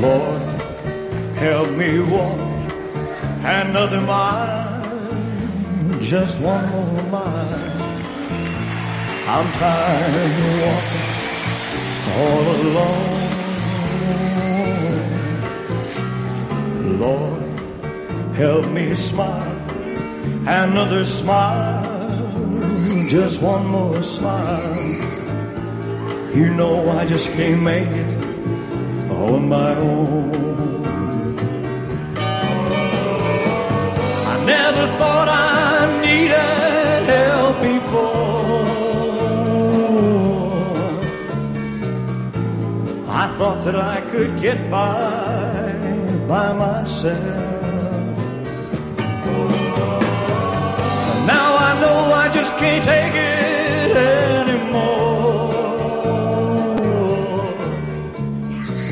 Lord, help me walk another mile, just one more mile. I'm tired of walking all alone. Lord, help me smile, another smile, just one more smile. You know I just can't make it on my own. I never thought I needed help before. I thought that I could get by by myself. Now I know I just can't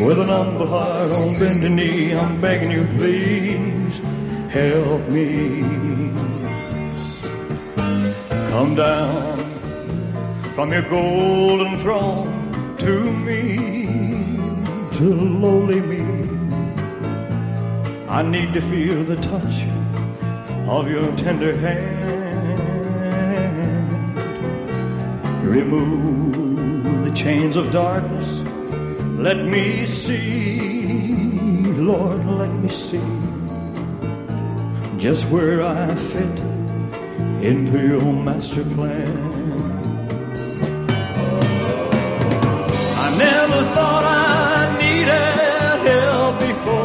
With an humble heart on bended knee, I'm begging you, please help me. Come down from your golden throne to me, to lowly me. I need to feel the touch of your tender hand. Remove the chains of darkness. Let me see, Lord, let me see just where I fit into your master plan. I never thought I needed help before.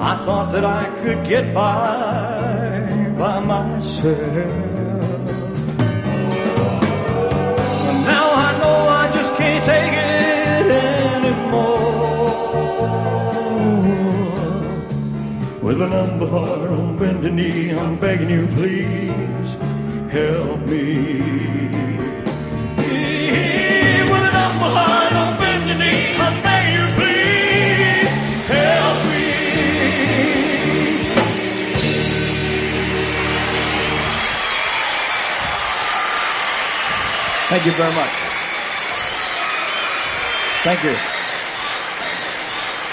I thought that I could get by by myself. With an humble heart on bended knee, I'm begging you, please help me. With an knee, I'm begging you, please help me. Thank you very much. Thank you.